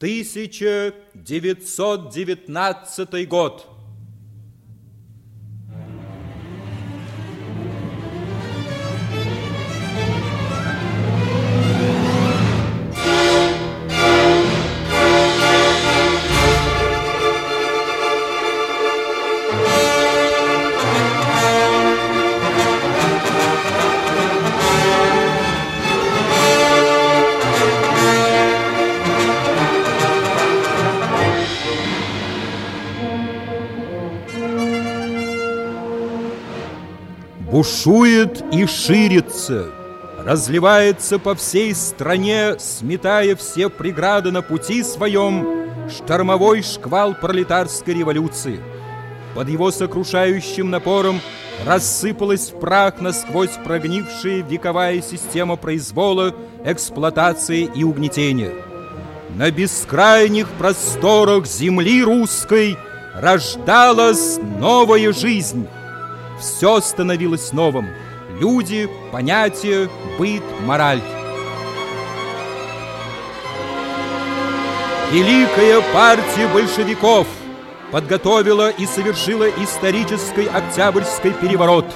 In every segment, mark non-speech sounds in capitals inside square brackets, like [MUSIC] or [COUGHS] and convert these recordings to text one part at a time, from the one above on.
1919 год. Бушует и ширится, разливается по всей стране, сметая все преграды на пути своем, штормовой шквал пролетарской революции. Под его сокрушающим напором рассыпалась в прах насквозь прогнившая вековая система произвола, эксплуатации и угнетения. На бескрайних просторах земли русской рождалась новая жизнь, все становилось новым. Люди, понятия, быт, мораль. Великая партия большевиков подготовила и совершила исторический Октябрьский переворот.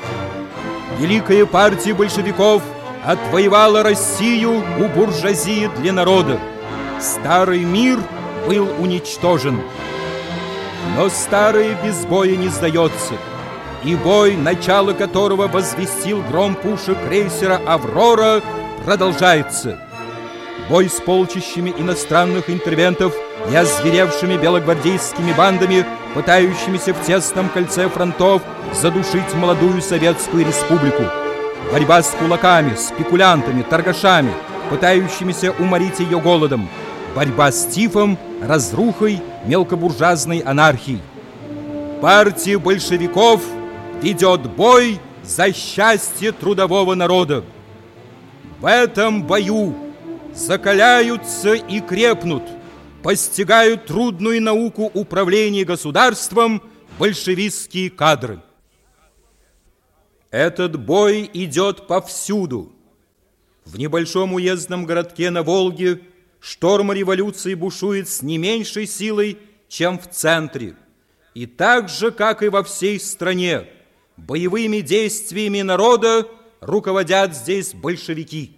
Великая партия большевиков отвоевала Россию у буржуазии для народа. Старый мир был уничтожен. Но старое без боя не сдается – и бой, начало которого возвестил гром пушек крейсера «Аврора», продолжается. Бой с полчищами иностранных интервентов и озверевшими белогвардейскими бандами, пытающимися в тесном кольце фронтов задушить молодую Советскую Республику. Борьба с кулаками, спекулянтами, торгашами, пытающимися уморить ее голодом. Борьба с тифом, разрухой, мелкобуржуазной анархией. Партия большевиков – ведет бой за счастье трудового народа. В этом бою закаляются и крепнут, постигают трудную науку управления государством большевистские кадры. Этот бой идет повсюду. В небольшом уездном городке на Волге шторм революции бушует с не меньшей силой, чем в центре. И так же, как и во всей стране, Боевыми действиями народа руководят здесь большевики.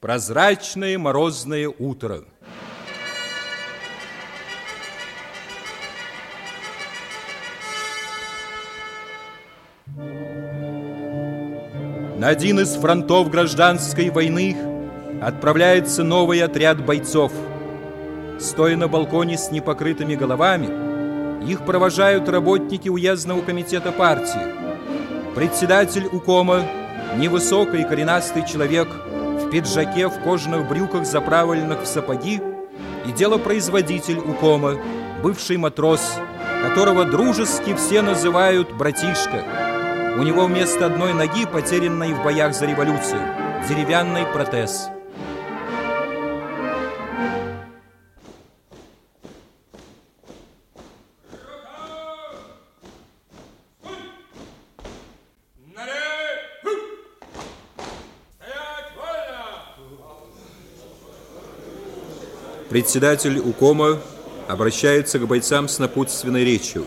Прозрачное морозное утро. На один из фронтов гражданской войны отправляется новый отряд бойцов. Стоя на балконе с непокрытыми головами, их провожают работники уездного комитета партии. Председатель УКОМа, невысокий коренастый человек, в пиджаке, в кожаных брюках, заправленных в сапоги, и делопроизводитель УКОМа, бывший матрос, которого дружески все называют «братишка». У него вместо одной ноги, потерянной в боях за революцию, деревянный протез – Председатель УКОМа обращается к бойцам с напутственной речью.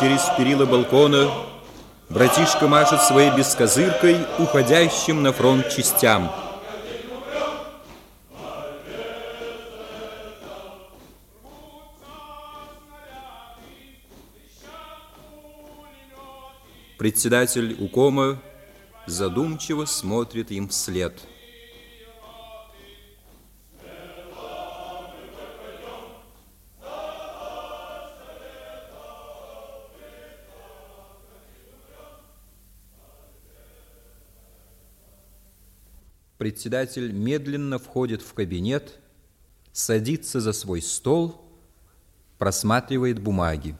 Через перила балкона, братишка машет своей бескозыркой уходящим на фронт частям. Председатель УКОМа задумчиво смотрит им вслед. Председатель медленно входит в кабинет, садится за свой стол, просматривает бумаги.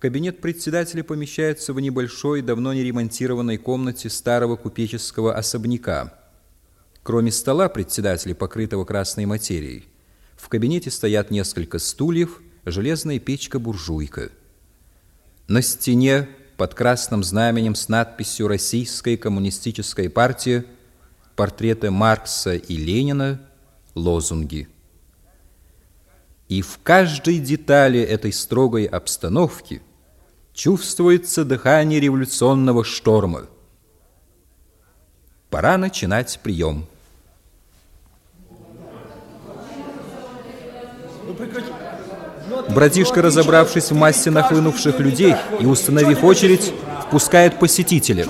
Кабинет председателя помещается в небольшой, давно не ремонтированной комнате старого купеческого особняка. Кроме стола председателя, покрытого красной материей, в кабинете стоят несколько стульев, железная печка-буржуйка. На стене под красным знаменем с надписью «Российская коммунистическая партия» портреты Маркса и Ленина, лозунги. И в каждой детали этой строгой обстановки чувствуется дыхание революционного шторма. Пора начинать прием. Братишка, разобравшись в массе нахлынувших людей и установив очередь, впускает посетителя.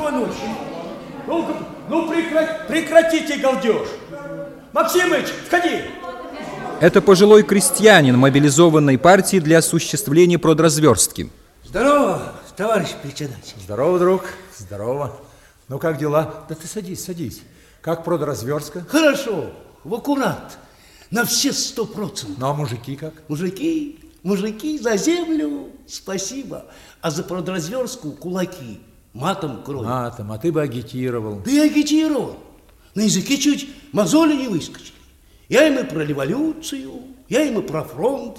Прекрати, прекратите галдеж. Максимыч, входи. Это пожилой крестьянин мобилизованной партии для осуществления продразверстки. Здорово, товарищ председатель. Здорово, друг. Здорово. Ну, как дела? Да ты садись, садись. Как продразверстка? Хорошо, в аккурат. На все сто процентов. Ну, а мужики как? Мужики, мужики за землю, спасибо. А за продразверстку кулаки, матом кровь. Матом, а ты бы агитировал. Да я агитировал. На языке чуть мозоли не выскочили. Я им и про революцию, я им и про фронт.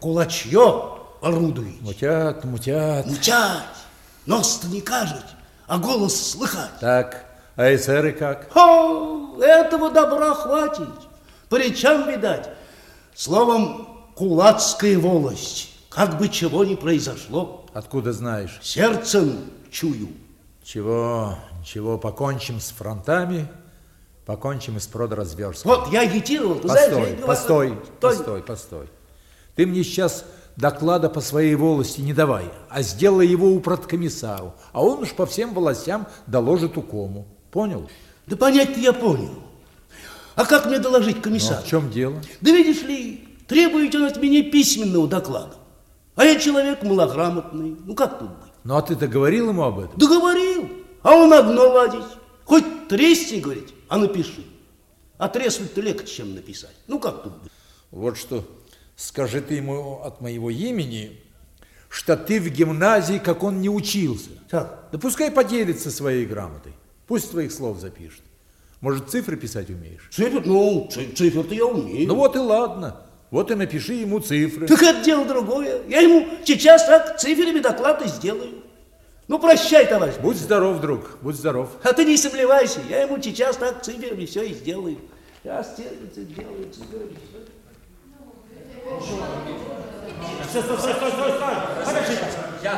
Кулачье орудует. Мутят, мутят. Мучать, нос-то не кажет, а голос слыхать. Так, а эсеры как? О, этого добра хватит. По речам видать. Словом, кулацкая волость. Как бы чего ни произошло, Откуда знаешь? сердцем чую. Чего, чего, покончим с фронтами, покончим и с продразверсткой. Вот я агитировал, ты знаешь, я Постой, говорю, постой, Стой. постой, постой. Ты мне сейчас доклада по своей волости не давай, а сделай его у продкомиссару, а он уж по всем властям доложит укому. Понял? Да понять-то я понял. А как мне доложить Ну, комиссару? в чем дело? Да видишь ли, требует он от меня письменного доклада. А я человек малограмотный. Ну как тут быть? Ну, а ты-то говорил ему об этом? Да говорил. А он одно ладить. Хоть тресни, говорит, а напиши. А треснуть-то легче, чем написать. Ну как тут быть? Вот что, скажи ты ему от моего имени, что ты в гимназии, как он не учился. Так. Да пускай поделится своей грамотой. Пусть твоих слов запишет. Может, цифры писать умеешь? Цифр, ну, ци- цифр-то я умею. Ну вот и ладно. Вот и напиши ему цифры. Так это дело другое. Я ему сейчас так цифрами доклад и сделаю. Ну, прощай, товарищ. Будь здоров, друг, будь здоров. А ты не сомневайся, я ему сейчас так цифрами все и сделаю. Сейчас терпится, делаю цифрами. Стой, стой, стой, стой, стой. Подожди.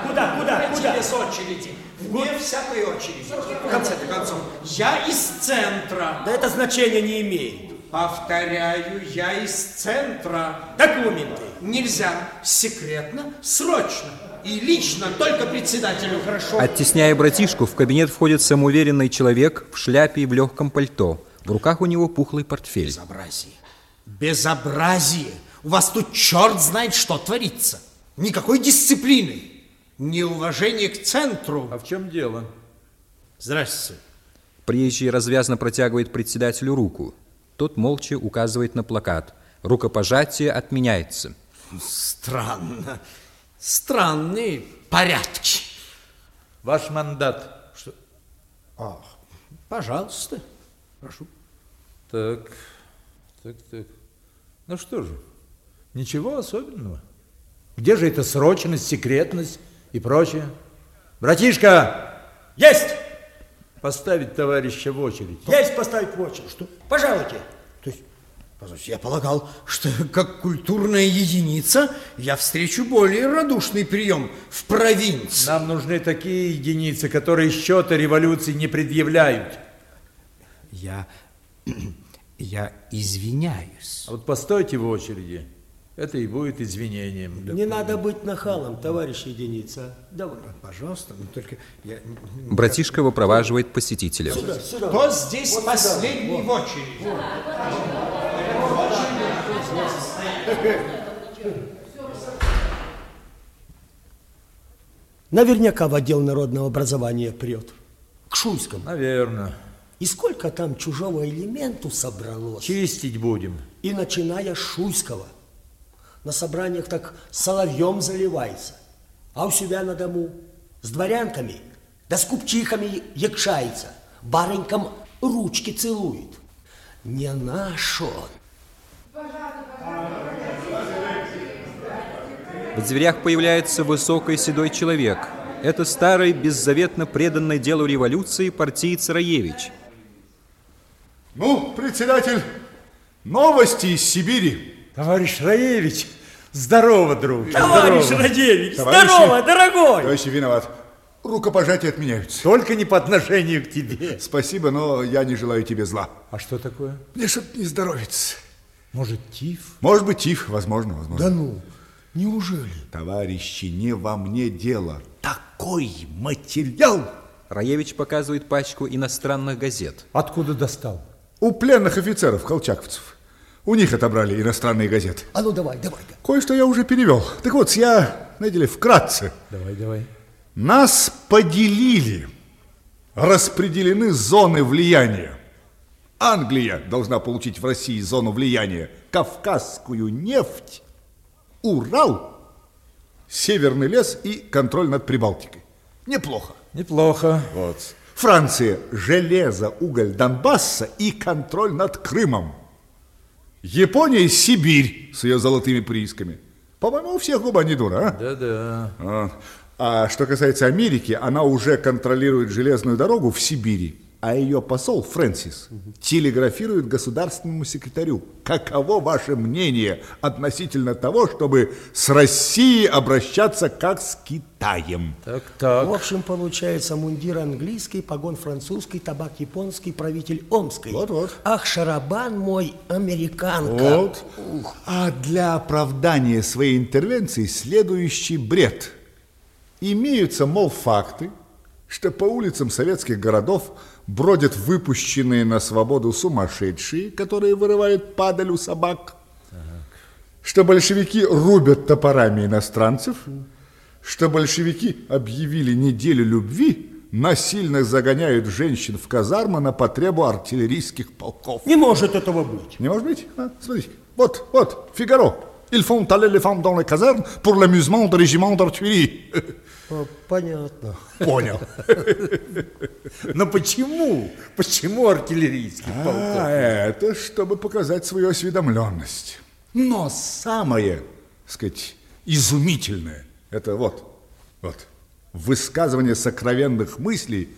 Куда, куда, куда? без очереди. Вне всякой очереди. В конце-то концов, я из центра. Да это значения не имеет. Повторяю, я из центра. Документы. Нельзя секретно, срочно и лично только председателю. Хорошо. Оттесняя братишку, в кабинет входит самоуверенный человек в шляпе и в легком пальто. В руках у него пухлый портфель. Безобразие. Безобразие. У вас тут черт знает, что творится. Никакой дисциплины. Неуважение к центру. А в чем дело? Здравствуйте. Приезжий развязно протягивает председателю руку. Тот молча указывает на плакат. Рукопожатие отменяется. Странно. Странные порядки. Ваш мандат. Что? Пожалуйста. Прошу. Так, так, так. Ну что же, ничего особенного. Где же эта срочность, секретность и прочее? Братишка, Есть! Поставить товарища в очередь. Есть поставить в очередь. Что? Пожалуйте. То есть, позвольте, я полагал, что как культурная единица я встречу более радушный прием в провинции. Нам нужны такие единицы, которые счета революции не предъявляют. Я, [CLEARS THROAT] я извиняюсь. А вот постойте в очереди. Это и будет извинением. Не надо быть нахалом, товарищ единица. Давай. Пожалуйста, но только я... Братишка выпроваживает посетителя. Сюда, сюда. Кто здесь последний в очереди? Наверняка в отдел народного образования прет. К Шуйскому. Наверное. И сколько там чужого элементу собралось. Чистить будем. И начиная с Шуйского. На собраниях так соловьем заливается. А у себя на дому с дворянками, да с купчихами якшается. Барынькам ручки целует. Не наш он. В дверях появляется высокий седой человек. Это старый, беззаветно преданный делу революции партиец Раевич. Ну, председатель, новости из Сибири. Товарищ Раевич, здорово, друг. Товарищ здорово. Радевич, Товарищи- здорово, дорогой! Товарищи, виноват. Рукопожатия отменяются. Только не по отношению к тебе. Спасибо, но я не желаю тебе зла. А что такое? Мне что не здоровится. Может, тиф? Может быть, тиф, возможно, возможно. ну, неужели? Товарищи, не во мне дело. Такой материал Раевич показывает пачку иностранных газет. Откуда достал? у пленных офицеров, колчаковцев. У них отобрали иностранные газеты. А ну давай, давай. Кое-что я уже перевел. Так вот, я, знаете ли, вкратце. Давай, давай. Нас поделили, распределены зоны влияния. Англия должна получить в России зону влияния, Кавказскую нефть, Урал, Северный лес и контроль над Прибалтикой. Неплохо. Неплохо. Вот. Франция – железо, уголь Донбасса и контроль над Крымом. Япония – Сибирь с ее золотыми приисками. По-моему, у всех губа не дура, а? Да-да. А, а что касается Америки, она уже контролирует железную дорогу в Сибири, а ее посол Фрэнсис телеграфирует государственному секретарю. Каково ваше мнение относительно того, чтобы с Россией обращаться как с Китаем? Так, В так. общем, получается мундир английский, погон французский, табак японский, правитель омский. Вот-вот. Ах, шарабан мой, американка. Вот. А для оправдания своей интервенции следующий бред. Имеются, мол, факты, что по улицам советских городов бродят выпущенные на свободу сумасшедшие, которые вырывают падаль у собак, что большевики рубят топорами иностранцев, что большевики объявили неделю любви, насильно загоняют женщин в казармы на потребу артиллерийских полков. Не может этого быть. Не может быть? А, смотрите. Вот, вот, Фигаро. Ils font aller les femmes dans les casernes pour l'amusement du régiment d'artillerie. [LAUGHS] Понятно. Понял. [LAUGHS] Но почему? Почему артиллерийский полк? А, это чтобы показать свою осведомленность. Но самое, так сказать, изумительное, это вот, вот, высказывание сокровенных мыслей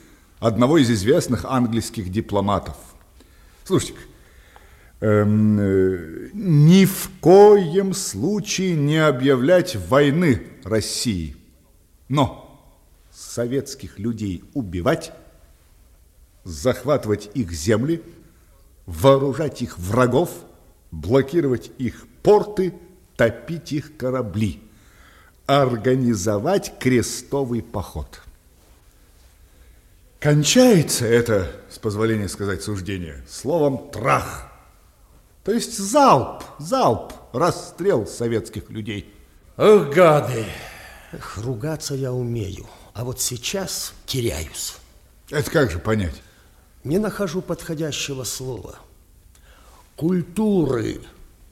одного из известных английских дипломатов. Слушайте, эм, э, ни в коем случае не объявлять войны России, но советских людей убивать, захватывать их земли, вооружать их врагов, блокировать их порты, топить их корабли, организовать крестовый поход. Кончается это, с позволения сказать суждение, словом «трах». То есть залп, залп, расстрел советских людей. Ох, гады. Эх, ругаться я умею, а вот сейчас теряюсь. Это как же понять? Не нахожу подходящего слова. Культуры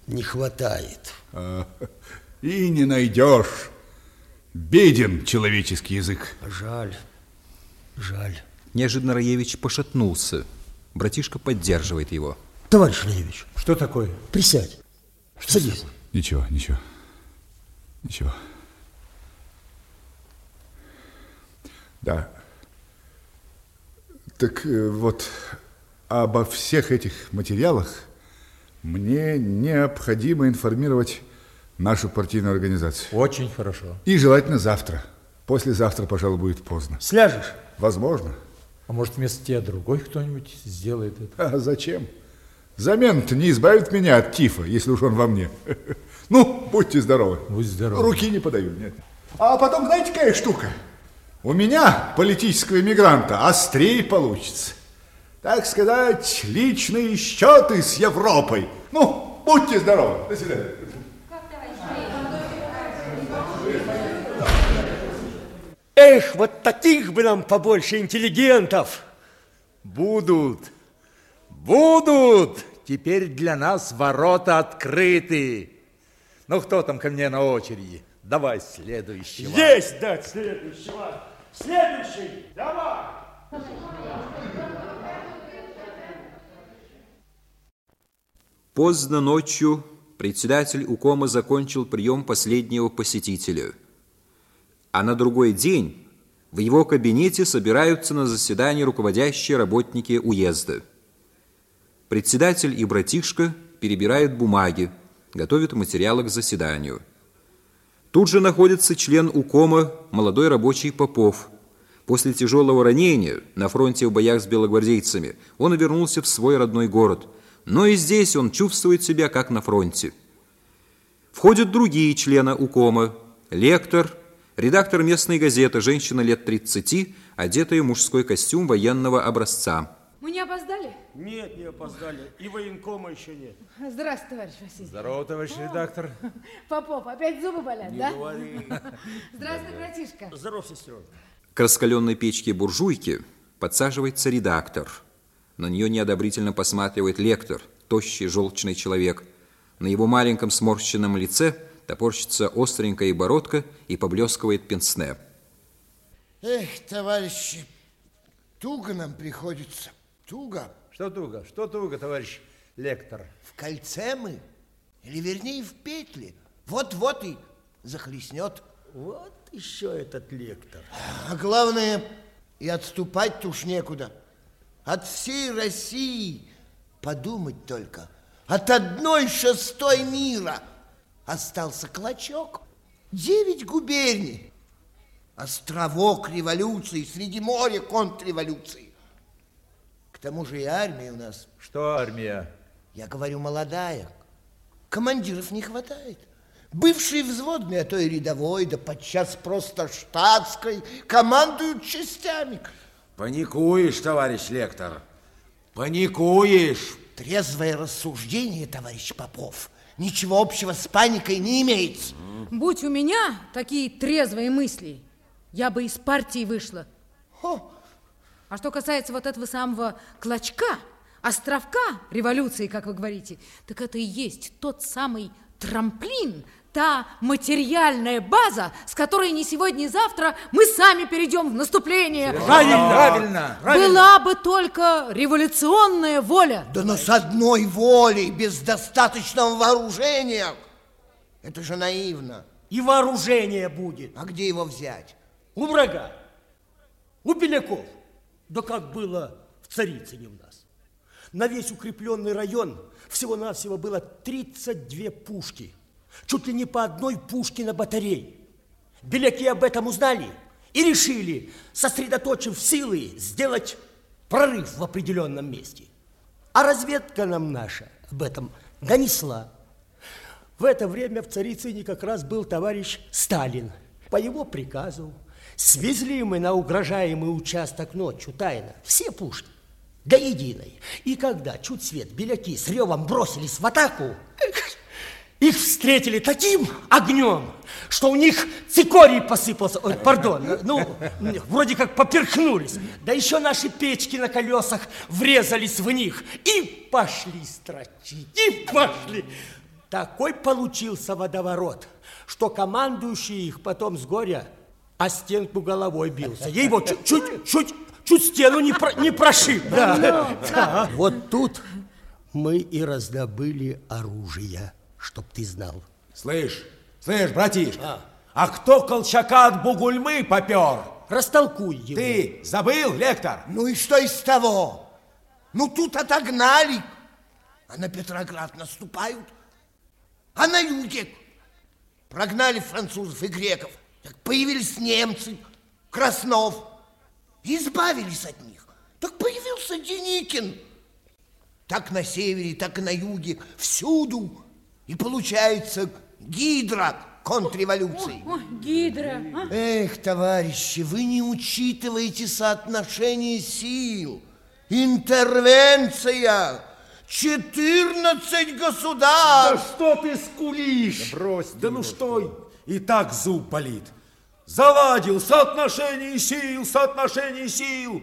не хватает. А, И не найдешь. Беден человеческий язык. Жаль, жаль. Неожиданно Раевич пошатнулся. Братишка поддерживает его. Товарищ Леевич, Что такое? присядь. Садись. Ничего, ничего. Ничего. Да. Так э, вот, обо всех этих материалах мне необходимо информировать нашу партийную организацию. Очень хорошо. И желательно завтра. Послезавтра, пожалуй, будет поздно. Сляжешь? Возможно. А может, вместо тебя другой кто-нибудь сделает это? А зачем? Замена-то не избавит меня от тифа, если уж он во мне. [LAUGHS] Ну, будьте здоровы. Будь здоров. Руки не подаю, нет. А потом, знаете, какая штука? У меня, политического иммигранта, острее получится. Так сказать, личные счеты с Европой. Ну, будьте здоровы. До свидания. Эх, вот таких бы нам побольше интеллигентов. Будут. Будут. Теперь для нас ворота открыты. Ну, кто там ко мне на очереди? Давай следующего. Есть дать следующего. Следующий, давай. Поздно ночью председатель УКОМа закончил прием последнего посетителя. А на другой день в его кабинете собираются на заседание руководящие работники уезда. Председатель и братишка перебирают бумаги, готовят материалы к заседанию. Тут же находится член УКОМа, молодой рабочий Попов. После тяжелого ранения на фронте в боях с белогвардейцами он вернулся в свой родной город. Но и здесь он чувствует себя как на фронте. Входят другие члены УКОМа. Лектор, редактор местной газеты, женщина лет 30, одетая в мужской костюм военного образца. Мы не опоздали? Нет, не опоздали. И военкома еще нет. Здравствуйте, товарищ Василий. Здорово, товарищ редактор. [LAUGHS] Попов, опять зубы болят, да? [LAUGHS] Здравствуй, братишка. Здоров, сестренка. К раскаленной печке буржуйки подсаживается редактор. На нее неодобрительно посматривает лектор, тощий желчный человек. На его маленьком сморщенном лице топорщится остренькая бородка и поблескивает пенсне. Эх, товарищи, туго нам приходится. Туго. Что туго? Что туго, товарищ лектор? В кольце мы, или вернее в петле. Вот-вот и захлестнет. Вот еще этот лектор. А главное, и отступать-то уж некуда. От всей России подумать только. От одной шестой мира остался клочок. Девять губерний. Островок революции, среди моря контрреволюции. К тому же и армия у нас, Что армия? я говорю, молодая. Командиров не хватает. Бывший взводный, а то и рядовой, да подчас просто штатской, командуют частями. Паникуешь, товарищ лектор. Паникуешь. Трезвое рассуждение, товарищ Попов, ничего общего с паникой не имеется. Будь у меня такие трезвые мысли, я бы из партии вышла. О, А что касается вот этого самого клочка, островка революции, как вы говорите, так это и есть тот самый трамплин, та материальная база, с которой не сегодня, ни завтра мы сами перейдем в наступление. Правильно. Была бы только революционная воля. да но с одной волей, без достаточного вооружения. Это же наивно. И вооружение будет. А где его взять? У врага. У беляков. Да как было в Царицыне у нас. На весь укрепленный район всего-навсего было 32 пушки. Чуть ли не по одной пушке на батарей. Беляки об этом узнали и решили, сосредоточив силы, сделать прорыв в определенном месте. А разведка нам наша об этом донесла. В это время в Царицыне как раз был товарищ Сталин. По его приказу свезли мы на угрожаемый участок ночью тайно все пушки до единой. И когда чуть свет беляки с ревом бросились в атаку, их встретили таким огнем, что у них цикорий посыпался. Ой, пардон, ну, вроде как поперхнулись. Да еще наши печки на колесах врезались в них и пошли строчить, и пошли. Такой получился водоворот, что командующий их потом с горя о стенку головой бился. Ей вот чуть, чуть, чуть стену не, про- не прошиб. Да. Да. Вот тут мы и раздобыли оружие. чтоб ты знал. Слышь, слышь, братишка, а, кто Колчака от Бугульмы попер? Растолкуй его. Ты забыл, лектор? Ну и что из того? Ну тут отогнали, а на Петроград наступают. А на юге прогнали французов и греков. Так появились немцы, Краснов. Избавились от них. Так появился Деникин. Так на севере, так и на юге, всюду. И получается гидра контрреволюции. Ой, гидра. а? Эх, товарищи, вы не учитываете соотношение сил. Интервенция. 14 государств. что ты скулишь? Да брось ты Да ну что, и так зуб болит. Заладил соотношение сил, соотношение сил.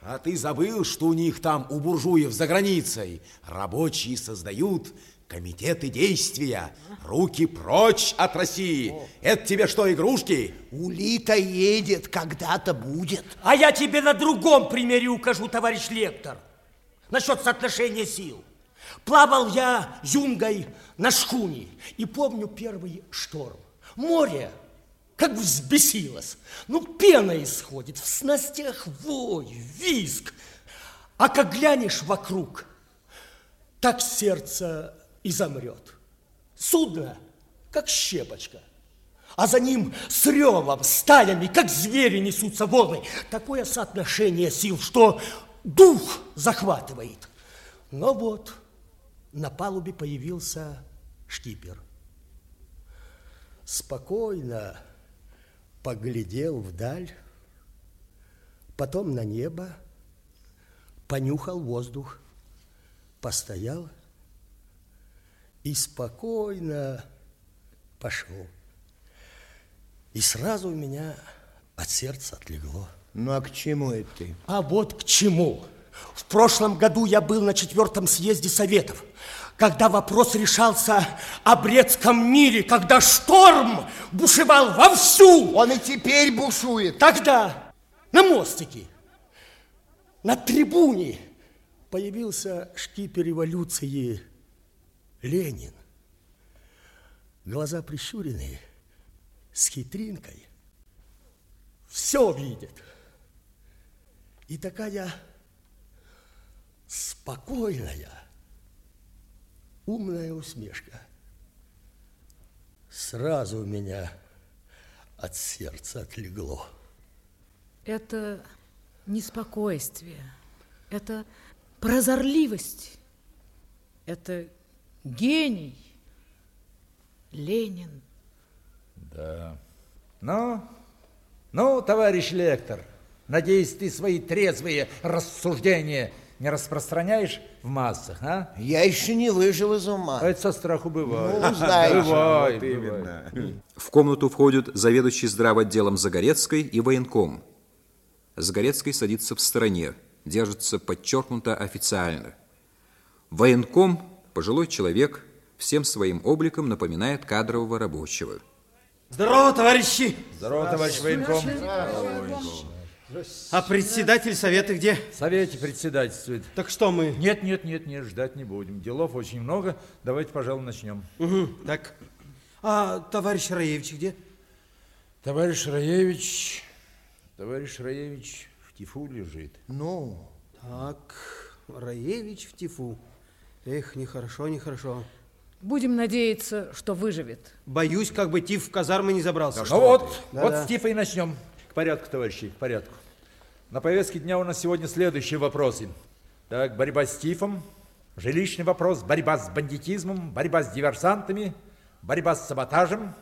А ты забыл, что у них там, у буржуев за границей, рабочие создают комитеты действия. Руки прочь от России. Это тебе что, игрушки? Улита едет, когда-то будет. А я тебе на другом примере укажу, товарищ лектор. Насчет соотношения сил. Плавал я юнгой на шхуне и помню первый шторм. Море как взбесилось. Ну, пена исходит, в снастях вой, визг. А как глянешь вокруг, так сердце и замрет. Судно, как щепочка. А за ним с ревом, стаями, как звери несутся волны. Такое соотношение сил, что дух захватывает. Но вот на палубе появился шкипер. Спокойно поглядел вдаль, потом на небо, понюхал воздух, постоял и спокойно пошел. И сразу у меня от сердца отлегло. Ну а к чему это ты? А вот к чему. В прошлом году я был на четвертом съезде Советов, когда вопрос решался о Брестском мире, когда шторм бушевал вовсю. Он и теперь бушует. Тогда на мостике, на трибуне появился шкипер революции Ленин. Глаза прищуренные, с хитринкой. Все видит. И такая спокойная, умная усмешка. Сразу у меня от сердца отлегло. Это не спокойствие, это прозорливость, это гений. Ленин. Да. Ну, ну, товарищ лектор, надеюсь, ты свои трезвые рассуждения не распространяешь в массах, а? Я еще не выжил из ума. Это со страху бывает. Ну, знаешь. Бывает, Вот бывает. именно. В комнату входят заведующий здравотделом Загорецкой и военком. Загорецкий садится в стороне, держится подчеркнуто официально. Военком, пожилой человек, всем своим обликом напоминает кадрового рабочего. Здорово, товарищи! Здорово, товарищ военком. А председатель совета где? В совете председательствует. Так что мы? Нет, нет, нет, нет, ждать не будем. Делов очень много. Давайте, пожалуй, начнем. Угу, так. А товарищ Раевич где? Товарищ Раевич, товарищ Раевич в тифу лежит. Ну, Так, Раевич в тифу. Эх, нехорошо, нехорошо. Будем надеяться, что выживет. Боюсь, как бы тиф в казармы не забрался. Ну вот, Да, вот да. с тифа и начнем. Порядку, товарищи, к порядку. На повестке дня у нас сегодня следующие вопросы. Так, борьба с тифом, жилищный вопрос, борьба с бандитизмом, борьба с диверсантами, борьба с саботажем,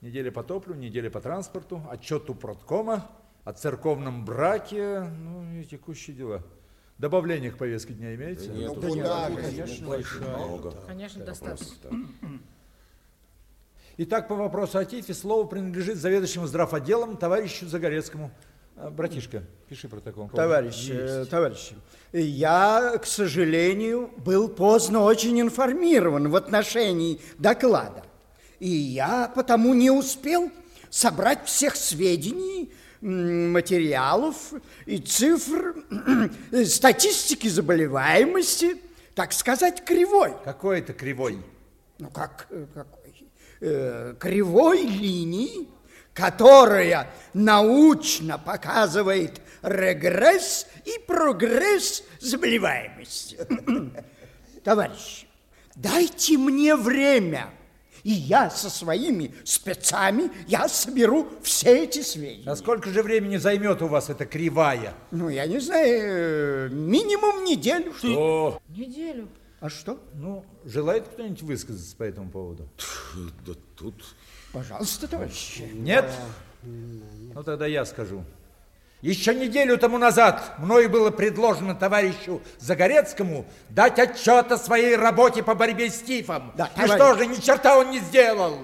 неделя по топливу, неделя по транспорту, отчет у продкома, о церковном браке, ну и текущие дела. Добавление к повестке дня имеется? Конечно, достаточно. Итак, по вопросу о ТИФе слово принадлежит заведующему здравотделом товарищу Загорецкому. А, Братишка, пиши протокол. Товарищ, э, Есть. товарищи, я, к сожалению, был поздно очень информирован в отношении доклада. И я потому не успел собрать всех сведений, материалов и цифр, [CLEARS THROAT] э, статистики заболеваемости, так сказать, кривой. Какой это кривой? Ну, как э, какой? Э, кривой линии, которая научно показывает регресс и прогресс заболеваемости. [COUGHS] Товарищи, дайте мне время, и я со своими спецами, я соберу все эти сведения. А сколько же времени займет у вас эта кривая? Ну, я не знаю, э, минимум неделю. Что? Неделю. А что? Ну, желает кто-нибудь высказаться по этому поводу? Да тут... Пожалуйста, товарищи. Нет? Ну, тогда я скажу. Еще неделю тому назад мною было предложено товарищу Загорецкому дать отчет о своей работе по борьбе с тифом. Да, И товарищ. что же, ни черта он не сделал.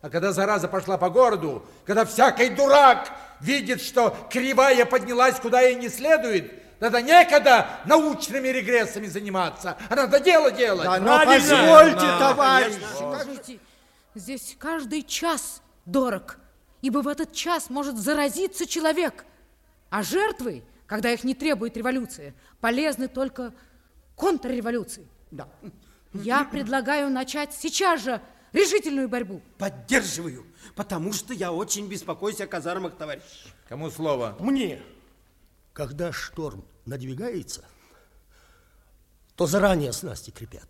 А когда зараза пошла по городу, когда всякий дурак видит, что кривая поднялась куда ей не следует, тогда некогда научными регрессами заниматься, а надо дело делать. Да, Правильно? позвольте, товарищи. Слушайте, здесь каждый час дорог, ибо в этот час может заразиться человек. А жертвы, когда их не требует революция, полезны только контрреволюции. Да. Я предлагаю начать сейчас же решительную борьбу. Поддерживаю, потому что я очень беспокоюсь о казармах, товарищ. Кому слово? Мне. Когда шторм надвигается, то заранее снасти крепят.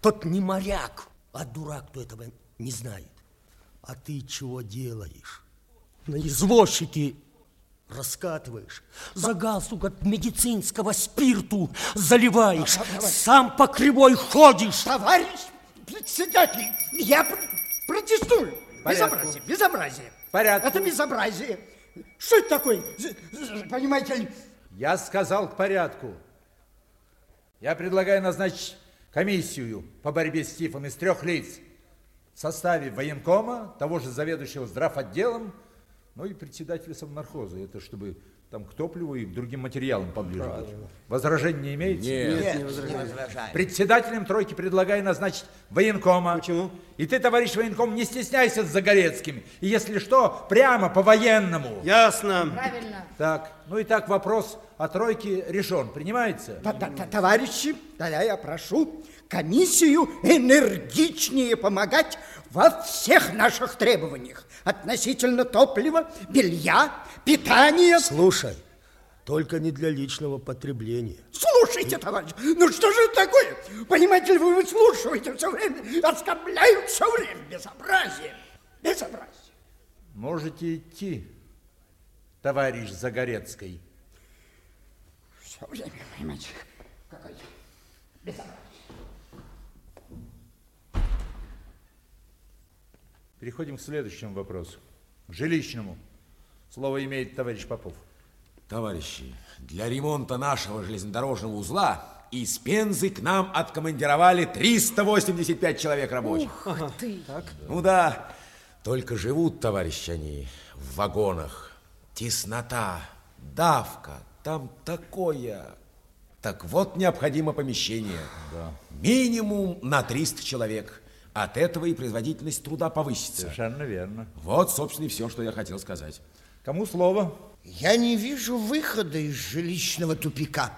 Тот не моряк, а дурак, кто этого не знает. А ты чего делаешь? На извозчике раскатываешь, за галстук от медицинского спирту заливаешь, сам по кривой ходишь. Товарищ председатель, я пр- протестую. Порядку. Безобразие, безобразие. Порядку. Это безобразие. Что это такое? Понимаете? Я сказал к порядку. Я предлагаю назначить комиссию по борьбе с тифом из трех лиц в составе военкома, того же заведующего здравотделом, ну и председателя совнархоза. Это чтобы там к топливу и к другим материалам поближе быть. Возражений не имеется? Нет. не возражаю. Председателем тройки предлагаю назначить военкома. Почему? И ты, товарищ военком, не стесняйся с Загорецким. И если что, прямо по-военному. Ясно. Правильно. Так, ну и так вопрос о тройке решен. Принимается? Т- т- т- Товарищи, тогда я прошу комиссию энергичнее помогать во всех наших требованиях относительно топлива, белья, питания. Слушай, только не для личного потребления. Слушайте, товарищ, ну что же это такое? Понимаете ли, вы выслушиваете все время, оскорбляют все время. Безобразие, безобразие. Можете идти, товарищ Загорецкий. Все время, понимаете, какое безобразие. Переходим к следующему вопросу. К жилищному. Слово имеет товарищ Попов. Товарищи, для ремонта нашего железнодорожного узла из Пензы к нам откомандировали 385 человек рабочих. Ух ты. Ну да, только живут, товарищи, они в вагонах. Теснота, давка, там такое. Так вот, необходимо помещение. Минимум на 300 человек. От этого и производительность труда повысится. Совершенно верно. Вот, собственно, и все, что я хотел сказать. Кому слово? Я не вижу выхода из жилищного тупика.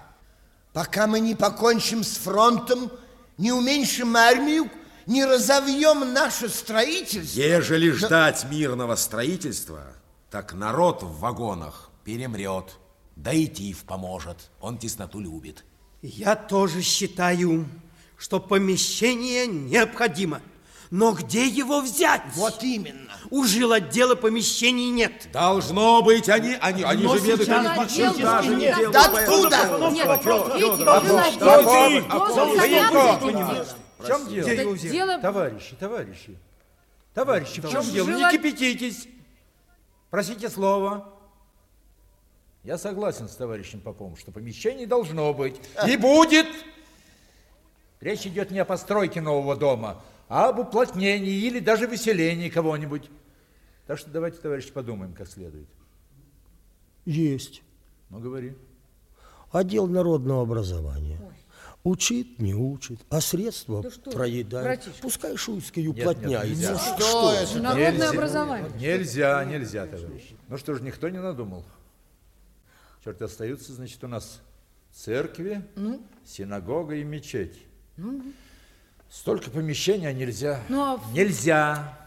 Пока мы не покончим с фронтом, не уменьшим армию, не разовьем наше строительство. Ежели ждать мирного строительства, так народ в вагонах перемрет. Да и тиф поможет, он тесноту любит. Я тоже считаю, что помещение необходимо. Но где его взять? Вот именно. У жилотдела помещений нет. Должно быть, они, они, они Но же ведут, сейчас они Отдел даже не делают. Да откуда? Нет, заняться В чем дело? Дело... Товарищи, товарищи, товарищи, в чем Жила- дело? Не кипятитесь. Просите слова. Я согласен с товарищем Поповым, что помещение должно быть. И будет. Речь идет не о постройке нового дома, а об уплотнении или даже выселении кого-нибудь. Так что давайте, товарищи, подумаем как следует. Есть. Ну, говори. Отдел народного образования. Учит, не учит, а средства Да что, проедает. братишка? Пускай Шуйский нет, уплотняется. нельзя. Что это? Народное Нельзя. образование. Нельзя, нельзя, товарищи. Ну что ж, никто не надумал. Черт, остаются, значит, у нас церкви, синагога и мечеть. Столько помещения нельзя. Ну, а Нельзя.